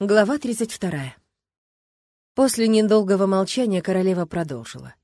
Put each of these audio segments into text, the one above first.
Глава 32. После недолгого молчания королева продолжила.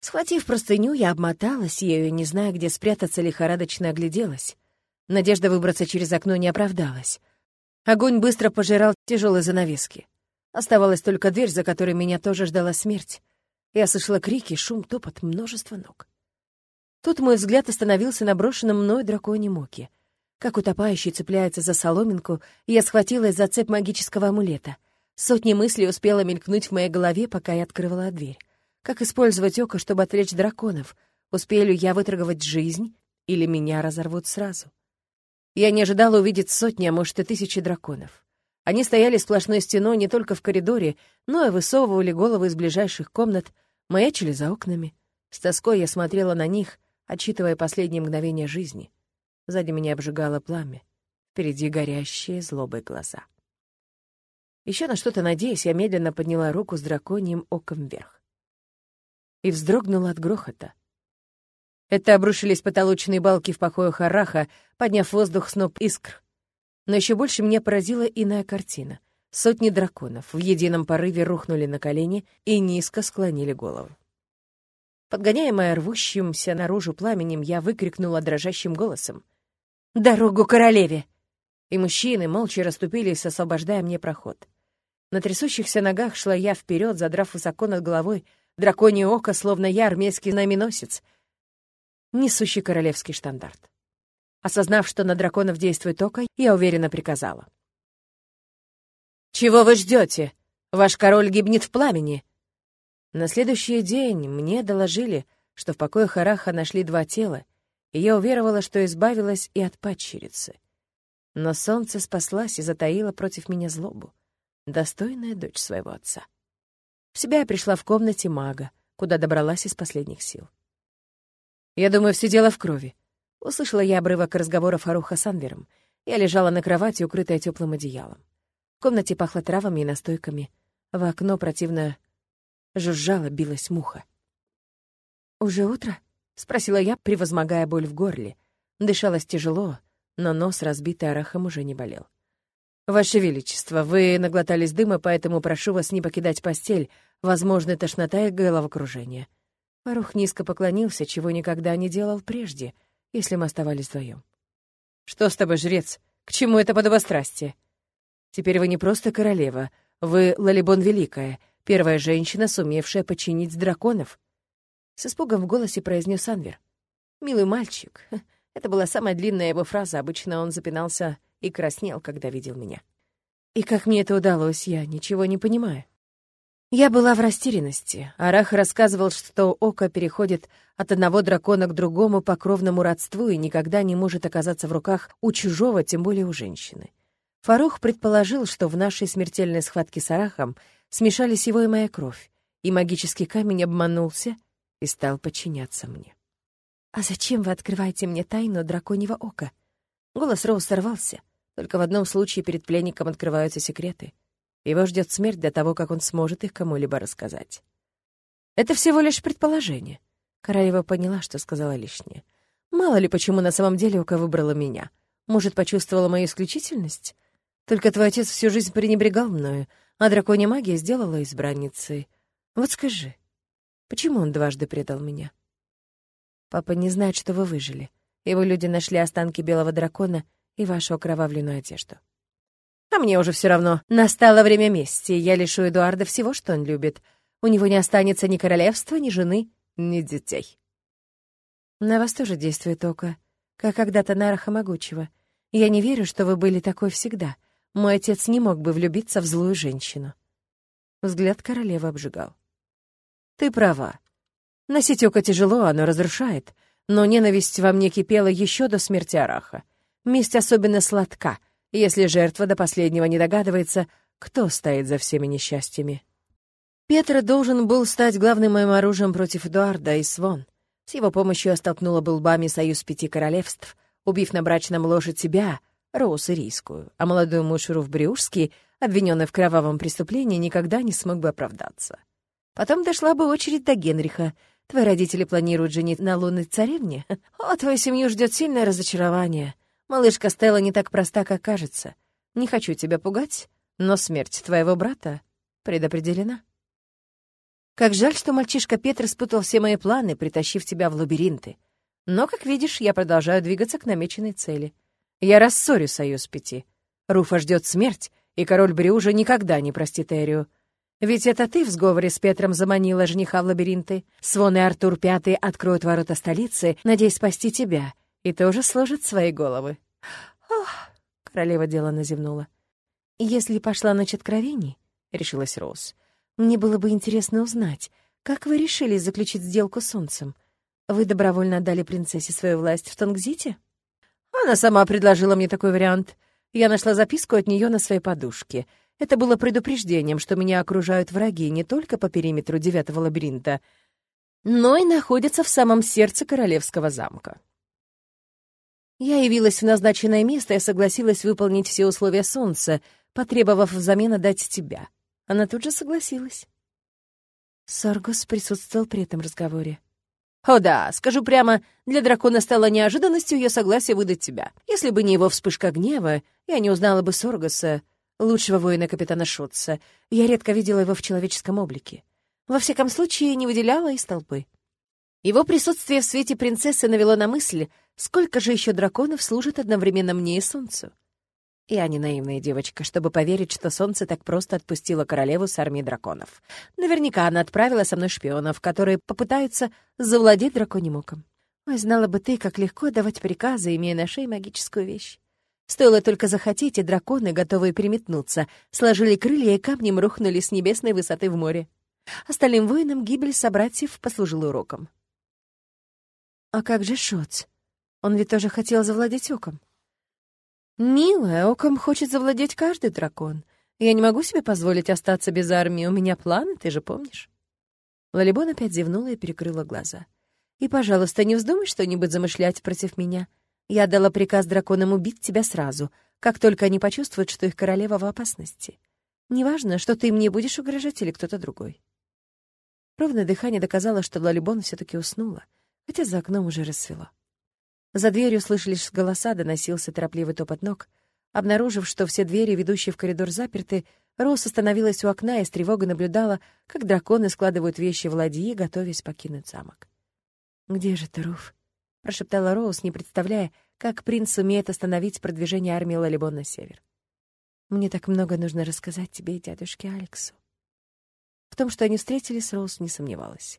Схватив простыню, я обмоталась ею, не зная, где спрятаться, лихорадочно огляделась. Надежда выбраться через окно не оправдалась. Огонь быстро пожирал тяжелые занавески. Оставалась только дверь, за которой меня тоже ждала смерть. Я слышала крики, шум, топот, множество ног. Тут мой взгляд остановился на брошенном мной драконьем оке — как утопающий цепляется за соломинку, я схватилась за цепь магического амулета. Сотни мыслей успела мелькнуть в моей голове, пока я открывала дверь. Как использовать око, чтобы отвлечь драконов? Успею ли я выторговать жизнь, или меня разорвут сразу? Я не ожидала увидеть сотни, а может и тысячи драконов. Они стояли сплошной стеной не только в коридоре, но и высовывали головы из ближайших комнат, маячили за окнами. С тоской я смотрела на них, отчитывая последние мгновения жизни. Сзади меня обжигало пламя, впереди горящие злобой глаза. Еще на что-то надеясь, я медленно подняла руку с драконьим оком вверх. И вздрогнула от грохота. Это обрушились потолочные балки в покоях Араха, подняв воздух сноп искр. Но еще больше меня поразила иная картина. Сотни драконов в едином порыве рухнули на колени и низко склонили голову. Подгоняемая рвущимся наружу пламенем, я выкрикнула дрожащим голосом. Дорогу королеве!» И мужчины молча расступились, освобождая мне проход. На трясущихся ногах шла я вперед, задрав высоко над головой драконье око, словно я армейский знаменосец, несущий королевский штандарт. Осознав, что на драконов действует око, я уверенно приказала. «Чего вы ждете? Ваш король гибнет в пламени!» На следующий день мне доложили, что в покое Хараха нашли два тела, я уверовала, что избавилась и от падчерицы. Но солнце спаслась и затаило против меня злобу, достойная дочь своего отца. В себя я пришла в комнате мага, куда добралась из последних сил. «Я думаю, все дело в крови», — услышала я обрывок разговора Фаруха с Анвером. Я лежала на кровати, укрытая теплым одеялом. В комнате пахло травами и настойками. В окно противно жужжала, билась муха. «Уже утро?» — спросила я, превозмогая боль в горле. Дышалось тяжело, но нос, разбитый арахом, уже не болел. «Ваше Величество, вы наглотались дыма, поэтому прошу вас не покидать постель. Возможно, тошнота и головокружение». Фарух низко поклонился, чего никогда не делал прежде, если мы оставались вдвоем. «Что с тобой, жрец? К чему это подобострастие? Теперь вы не просто королева, вы Лалибон Великая, первая женщина, сумевшая подчинить драконов. С испугом в голосе произнес Анвер. «Милый мальчик». Это была самая длинная его фраза. Обычно он запинался и краснел, когда видел меня. И как мне это удалось, я ничего не понимаю. Я была в растерянности. Арах рассказывал, что око переходит от одного дракона к другому по кровному родству и никогда не может оказаться в руках у чужого, тем более у женщины. Фарух предположил, что в нашей смертельной схватке с Арахом смешались его и моя кровь, и магический камень обманулся и стал подчиняться мне. «А зачем вы открываете мне тайну драконьего ока?» Голос Роуз сорвался. Только в одном случае перед пленником открываются секреты. Его ждет смерть до того, как он сможет их кому-либо рассказать. Это всего лишь предположение. Королева поняла, что сказала лишнее. Мало ли, почему на самом деле Ока выбрала меня. Может, почувствовала мою исключительность? Только твой отец всю жизнь пренебрегал мною, а драконья магия сделала избранницей. Вот скажи, Почему он дважды предал меня? Папа не знает, что вы выжили. Его люди нашли останки белого дракона и вашу окровавленную одежду. А мне уже все равно. Настало время мести, я лишу Эдуарда всего, что он любит. У него не останется ни королевства, ни жены, ни детей. На вас тоже действует око, как когда-то на Араха Могучего. Я не верю, что вы были такой всегда. Мой отец не мог бы влюбиться в злую женщину. Взгляд королевы обжигал. Ты права. Носить око тяжело, оно разрушает. Но ненависть во мне кипела еще до смерти Араха. Месть особенно сладка, если жертва до последнего не догадывается, кто стоит за всеми несчастьями. Петр должен был стать главным моим оружием против Эдуарда и Свон. С его помощью я столкнула бы лбами союз пяти королевств, убив на брачном ложе тебя, Роуз Ирийскую, а молодую муж Руф Брюшский, обвиненный в кровавом преступлении, никогда не смог бы оправдаться. Потом дошла бы очередь до Генриха. Твои родители планируют женить на лунной царевне? О, твою семью ждет сильное разочарование. Малышка Стелла не так проста, как кажется. Не хочу тебя пугать, но смерть твоего брата предопределена. Как жаль, что мальчишка Петр спутал все мои планы, притащив тебя в лабиринты. Но, как видишь, я продолжаю двигаться к намеченной цели. Я рассорю союз пяти. Руфа ждет смерть, и король Брю уже никогда не простит Эрию. Ведь это ты в сговоре с Петром заманила жениха в лабиринты. Свон и Артур Пятый откроют ворота столицы, надеясь спасти тебя, и тоже сложат свои головы. Ох, королева делано зевнула. Если пошла ночь откровений, решилась Роуз, мне было бы интересно узнать, как вы решили заключить сделку с солнцем. Вы добровольно отдали принцессе свою власть в Тонгзите? Она сама предложила мне такой вариант. Я нашла записку от нее на своей подушке — это было предупреждением, что меня окружают враги не только по периметру девятого лабиринта, но и находятся в самом сердце королевского замка. Я явилась в назначенное место и согласилась выполнить все условия солнца, потребовав взамен отдать тебя. Она тут же согласилась. Соргус присутствовал при этом разговоре. «О да, скажу прямо, для дракона стало неожиданностью ее согласие выдать тебя. Если бы не его вспышка гнева, я не узнала бы Соргуса, лучшего воина капитана Шотца. Я редко видела его в человеческом облике. Во всяком случае, не выделяла из толпы. Его присутствие в свете принцессы навело на мысль, сколько же еще драконов служит одновременно мне и солнцу. Я не наивная девочка, чтобы поверить, что солнце так просто отпустило королеву с армией драконов. Наверняка она отправила со мной шпионов, которые попытаются завладеть драконьим оком. Ой, знала бы ты, как легко давать приказы, имея на шее магическую вещь. Стоило только захотеть, и драконы, готовые переметнуться, сложили крылья и камнем рухнули с небесной высоты в море. Остальным воинам гибель собратьев послужила уроком. «А как же Шоц? Он ведь тоже хотел завладеть оком». «Милая, оком хочет завладеть каждый дракон. Я не могу себе позволить остаться без армии, у меня планы, ты же помнишь». Лалибон опять зевнула и перекрыла глаза. «И, пожалуйста, не вздумай что-нибудь замышлять против меня. Я дала приказ драконам убить тебя сразу, как только они почувствуют, что их королева в опасности. Неважно, что ты им не будешь угрожать или кто-то другой. Ровное дыхание доказало, что Лалибон все таки уснула, хотя за окном уже рассвело. За дверью слышались голоса, доносился торопливый топот ног. Обнаружив, что все двери, ведущие в коридор, заперты, Роуз остановилась у окна и с тревогой наблюдала, как драконы складывают вещи в ладьи, готовясь покинуть замок. «Где же ты, Руф?» Прошептала Роуз, не представляя, как принц умеет остановить продвижение армии Лалибон на север. «Мне так много нужно рассказать тебе и дядюшке Алексу». В том, что они встретились, Роуз не сомневалась.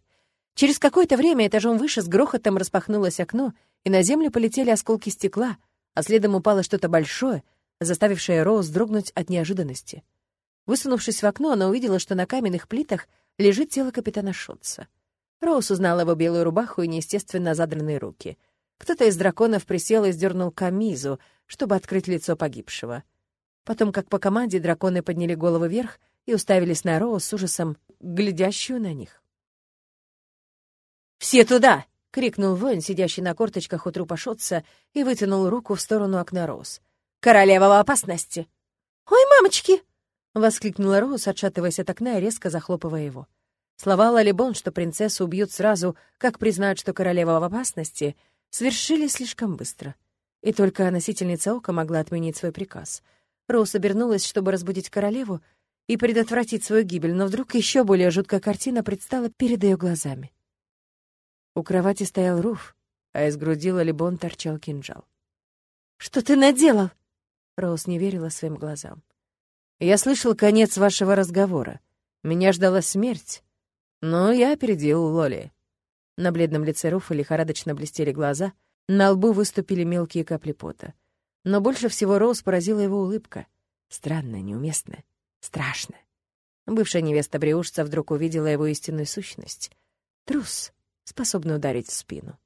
Через какое-то время этажом выше с грохотом распахнулось окно, и на землю полетели осколки стекла, а следом упало что-то большое, заставившее Роуз дрогнуть от неожиданности. Высунувшись в окно, она увидела, что на каменных плитах лежит тело капитана Шотца. Роуз узнала его белую рубаху и неестественно задранные руки. Кто-то из драконов присел и сдернул камизу, чтобы открыть лицо погибшего. Потом, как по команде, драконы подняли голову вверх и уставились на Роуз с ужасом, глядящую на них. «Все туда!» — крикнул воин, сидящий на корточках у трупа Шотца, и вытянул руку в сторону окна Роуз. «Королева в опасности!» «Ой, мамочки!» — воскликнула Роуз, отшатываясь от окна и резко захлопывая его. Слова Лалибон, что принцессу убьют сразу, как признают, что королева в опасности, свершили слишком быстро. И только носительница ока могла отменить свой приказ. Роуз обернулась, чтобы разбудить королеву и предотвратить свою гибель, но вдруг еще более жуткая картина предстала перед ее глазами. У кровати стоял Руф, а из груди Лалибон торчал кинжал. «Что ты наделал?» Роуз не верила своим глазам. «Я слышал конец вашего разговора. Меня ждала смерть, но я опередил Лоли. На бледном лице Руфа лихорадочно блестели глаза, на лбу выступили мелкие капли пота. Но больше всего Роуз поразила его улыбка. Странная, неуместная, страшная. Бывшая невеста Бриушца вдруг увидела его истинную сущность. Трус, способный ударить в спину.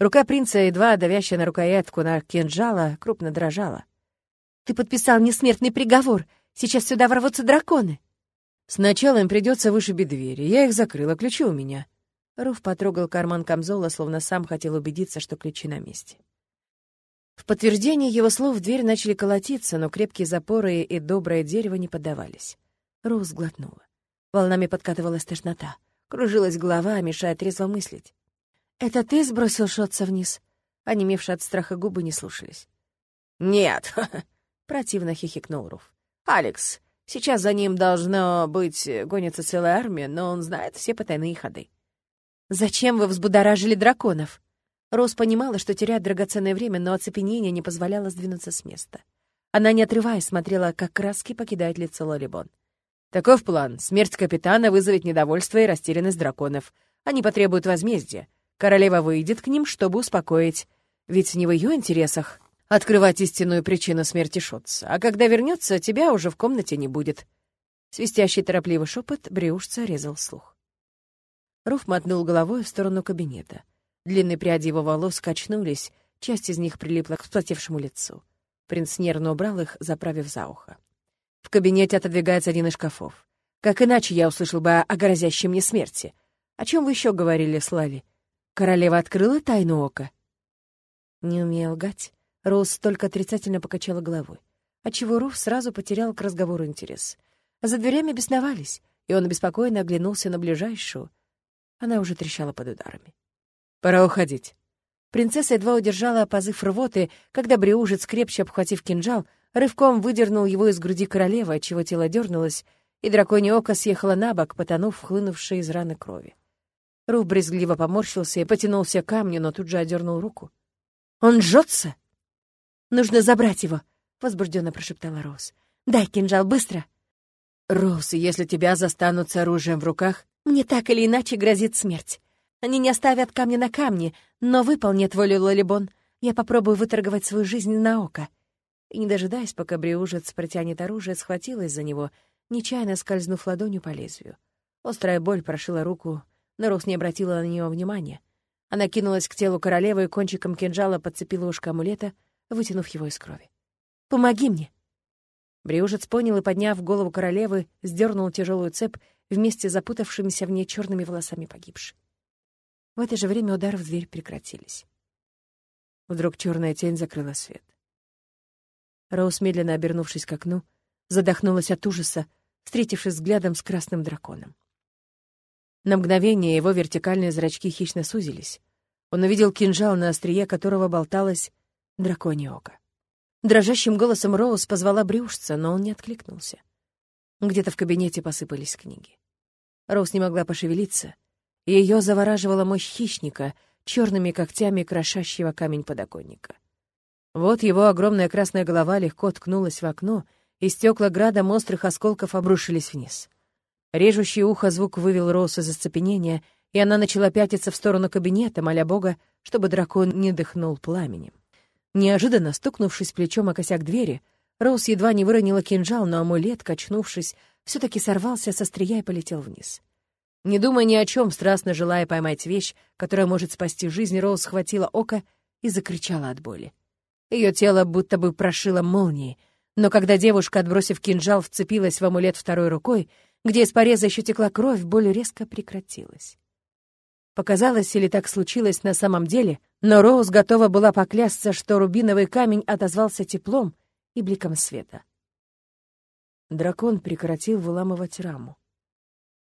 Рука принца, едва давящая на рукоятку на кинжала, крупно дрожала. «Ты подписал несмертный приговор! Сейчас сюда ворвутся драконы!» Сначала им придется вышибить двери. Я их закрыла, ключи у меня. Руф потрогал карман камзола, словно сам хотел убедиться, что ключи на месте. В подтверждение его слов в дверь начали колотиться, но крепкие запоры и доброе дерево не поддавались. Руф сглотнула. Волнами подкатывалась тошнота. Кружилась голова, мешая трезво мыслить. «Это ты сбросил Шотца вниз?» Онемевшие от страха губы не слушались. «Нет!» — противно хихикнул Руф. «Алекс, Сейчас за ним должно быть гонится целая армия, но он знает все потайные ходы. «Зачем вы взбудоражили драконов?» Роуз понимала, что теряет драгоценное время, но оцепенение не позволяло сдвинуться с места. Она, не отрываясь, смотрела, как краски покидают лицо Лолибон. «Таков план. Смерть капитана вызовет недовольство и растерянность драконов. Они потребуют возмездия. Королева выйдет к ним, чтобы успокоить. Ведь не в ее интересах открывать истинную причину смерти Шотца. А когда вернется, тебя уже в комнате не будет». Свистящий торопливый шепот Бриушца резал слух. Руф мотнул головой в сторону кабинета. Длинные пряди его волос качнулись, часть из них прилипла к вспотевшему лицу. Принц нервно убрал их, заправив за ухо. В кабинете отодвигается один из шкафов. Как иначе я услышал бы о грозящей мне смерти? О чем вы еще говорили, Слави? Королева открыла тайну ока? Не умея лгать, Роуз только отрицательно покачала головой, отчего Руф сразу потерял к разговору интерес. За дверями бесновались, и он беспокойно оглянулся на ближайшую. Она уже трещала под ударами. «Пора уходить». Принцесса едва удержала позыв рвоты, когда Бриужец, крепче обхватив кинжал, рывком выдернул его из груди королевы, отчего тело дернулось, и драконье око съехало на бок, потонув в хлынувшей из раны крови. Руф брезгливо поморщился и потянулся к камню, но тут же одернул руку. «Он жжется!» Нужно забрать его», — возбужденно прошептала Роуз. «Дай кинжал, быстро!» «Роуз, если тебя застанут с оружием в руках...» «Мне так или иначе грозит смерть. Они не оставят камня на камне, но выполнят волю Лолибон. Я попробую выторговать свою жизнь на око». И, не дожидаясь, пока Бриужец протянет оружие, схватилась за него, нечаянно скользнув ладонью по лезвию. Острая боль прошила руку, но Роуз не обратила на нее внимания. Она кинулась к телу королевы и кончиком кинжала подцепила ушко амулета — вытянув его из крови. «Помоги мне!» Бриужец понял и, подняв голову королевы, сдернул тяжелую цепь вместе с запутавшимися в ней черными волосами погибшей. В это же время удары в дверь прекратились. Вдруг черная тень закрыла свет. Роуз, медленно обернувшись к окну, задохнулась от ужаса, встретившись взглядом с красным драконом. На мгновение его вертикальные зрачки хищно сузились. Он увидел кинжал, на острие которого болталась драконье око. Дрожащим голосом Роуз позвала брюшца, но он не откликнулся. Где-то в кабинете посыпались книги. Роуз не могла пошевелиться, ее завораживала мощь хищника, черными когтями крошащего камень подоконника. Вот его огромная красная голова легко ткнулась в окно, и стекла градом острых осколков обрушились вниз. Режущий ухо звук вывел Роуз из оцепенения, и она начала пятиться в сторону кабинета, моля Бога, чтобы дракон не дыхнул пламенем. Неожиданно, стукнувшись плечом о косяк двери, Роуз едва не выронила кинжал, но амулет, качнувшись, все таки сорвался со стрия и полетел вниз. Не думая ни о чем, страстно желая поймать вещь, которая может спасти жизнь, Роуз схватила око и закричала от боли. Ее тело будто бы прошило молнией, но когда девушка, отбросив кинжал, вцепилась в амулет второй рукой, где из пореза еще текла кровь, боль резко прекратилась. Показалось, или так случилось на самом деле, но Роуз готова была поклясться, что рубиновый камень отозвался теплом и бликом света. Дракон прекратил выламывать раму.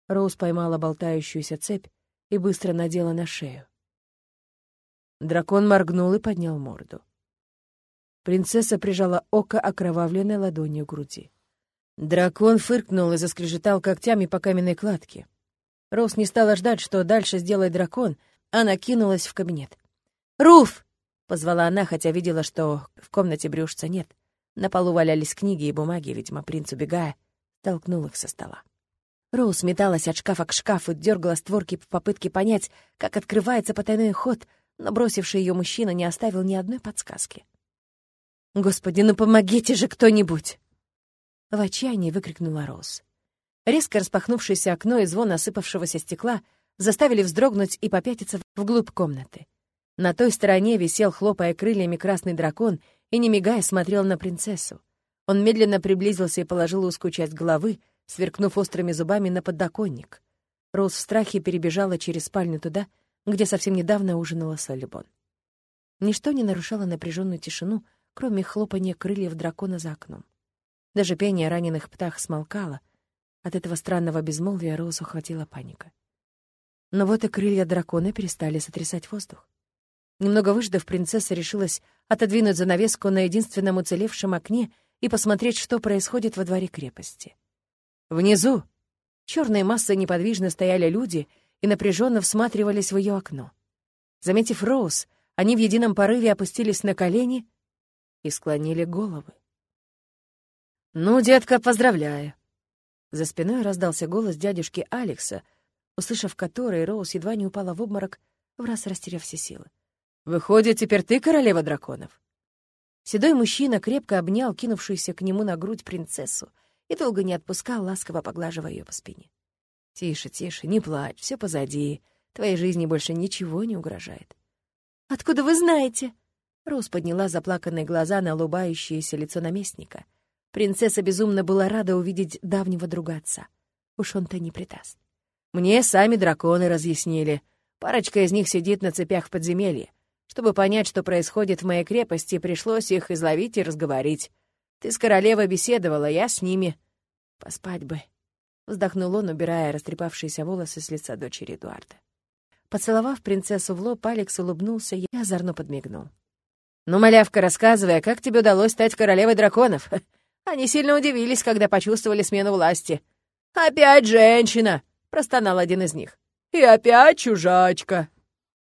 Роуз поймала болтающуюся цепь и быстро надела на шею. Дракон моргнул и поднял морду. Принцесса прижала око окровавленной ладонью к груди. Дракон фыркнул и заскрежетал когтями по каменной кладке. Роуз не стала ждать, что дальше сделает дракон, она кинулась в кабинет. «Руф!» — позвала она, хотя видела, что в комнате брюшца нет. На полу валялись книги и бумаги, видимо, принц, убегая, толкнул их со стола. Роуз металась от шкафа к шкафу, дергала створки в попытке понять, как открывается потайной ход, но бросивший ее мужчина не оставил ни одной подсказки. «Господи, ну помогите же кто-нибудь!» В отчаянии выкрикнула Роуз. Резко распахнувшееся окно и звон осыпавшегося стекла заставили вздрогнуть и попятиться вглубь комнаты. На той стороне висел, хлопая крыльями, красный дракон и, не мигая, смотрел на принцессу. Он медленно приблизился и положил узкую часть головы, сверкнув острыми зубами на подоконник. Роуз в страхе перебежала через спальню туда, где совсем недавно ужинала Солибон. Ничто не нарушало напряженную тишину, кроме хлопания крыльев дракона за окном. Даже пение раненых птах смолкало — от этого странного безмолвия Роуз охватила паника. Но вот и крылья дракона перестали сотрясать воздух. Немного выждав, принцесса решилась отодвинуть занавеску на единственном уцелевшем окне и посмотреть, что происходит во дворе крепости. Внизу черные массы неподвижно стояли люди и напряженно всматривались в ее окно. Заметив Роуз, они в едином порыве опустились на колени и склонили головы. «Ну, детка, поздравляю!» За спиной раздался голос дядюшки Алекса, услышав который, Роуз едва не упала в обморок, в раз растеряв все силы. «Выходит, теперь ты королева драконов?» Седой мужчина крепко обнял кинувшуюся к нему на грудь принцессу и долго не отпускал, ласково поглаживая ее по спине. «Тише, тише, не плачь, все позади. Твоей жизни больше ничего не угрожает». «Откуда вы знаете?» Роуз подняла заплаканные глаза на улыбающееся лицо наместника. Принцесса безумно была рада увидеть давнего друга отца. Уж он-то не предаст. Мне сами драконы разъяснили. Парочка из них сидит на цепях в подземелье. Чтобы понять, что происходит в моей крепости, пришлось их изловить и разговорить. Ты с королевой беседовала, я с ними. Поспать бы. Вздохнул он, убирая растрепавшиеся волосы с лица дочери Эдуарда. Поцеловав принцессу в лоб, Алекс улыбнулся и озорно подмигнул. «Ну, малявка, рассказывай, а как тебе удалось стать королевой драконов?» Они сильно удивились, когда почувствовали смену власти. «Опять женщина!» — простонал один из них. «И опять чужачка!»